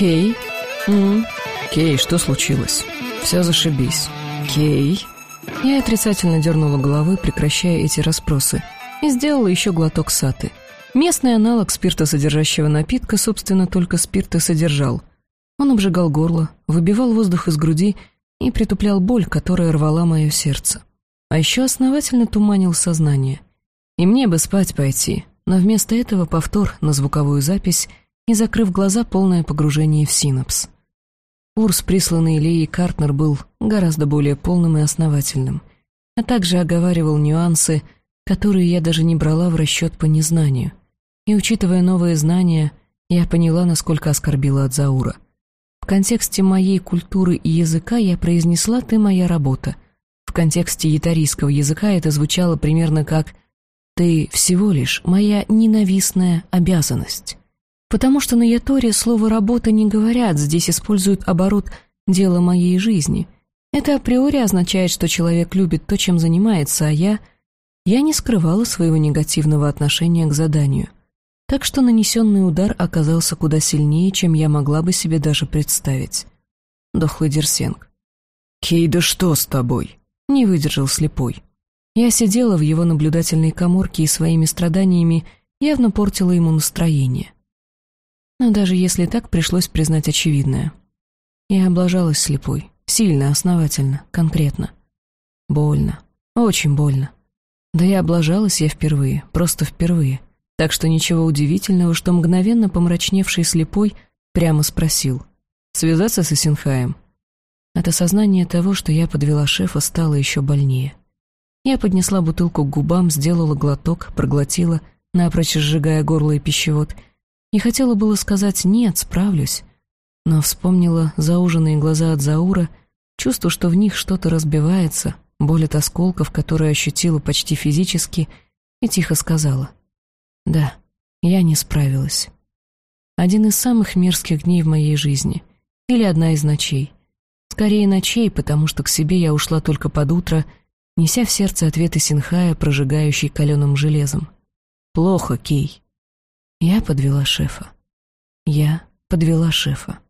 Кей? М? Кей, что случилось? Все зашибись. Кей? Я отрицательно дернула головой, прекращая эти расспросы, и сделала еще глоток саты. Местный аналог спиртосодержащего напитка, собственно, только спирта содержал. Он обжигал горло, выбивал воздух из груди и притуплял боль, которая рвала мое сердце. А еще основательно туманил сознание. И мне бы спать пойти, но вместо этого повтор на звуковую запись и, закрыв глаза, полное погружение в синапс. Курс, присланный Леей Картнер, был гораздо более полным и основательным, а также оговаривал нюансы, которые я даже не брала в расчет по незнанию. И, учитывая новые знания, я поняла, насколько оскорбила от Заура. В контексте моей культуры и языка я произнесла «ты моя работа». В контексте ятарийского языка это звучало примерно как «ты всего лишь моя ненавистная обязанность». Потому что на Яторе слово «работа» не говорят, здесь используют оборот «дело моей жизни». Это априори означает, что человек любит то, чем занимается, а я... Я не скрывала своего негативного отношения к заданию. Так что нанесенный удар оказался куда сильнее, чем я могла бы себе даже представить. Дохлый Дерсенг. «Кей, да что с тобой?» Не выдержал слепой. Я сидела в его наблюдательной коморке и своими страданиями явно портила ему настроение. Но даже если так, пришлось признать очевидное. Я облажалась слепой. Сильно, основательно, конкретно. Больно. Очень больно. Да и облажалась я впервые, просто впервые. Так что ничего удивительного, что мгновенно помрачневший слепой прямо спросил. «Связаться с Исенхаем?» От осознания того, что я подвела шефа, стало еще больнее. Я поднесла бутылку к губам, сделала глоток, проглотила, напрочь сжигая горло и пищевод — и хотела было сказать «нет, справлюсь», но вспомнила зауженные глаза от Заура, чувство, что в них что-то разбивается, боль от осколков, которые ощутила почти физически, и тихо сказала «Да, я не справилась». Один из самых мерзких дней в моей жизни. Или одна из ночей. Скорее ночей, потому что к себе я ушла только под утро, неся в сердце ответы Синхая, прожигающий каленым железом. «Плохо, Кей. Я подвела шефа. Я подвела шефа.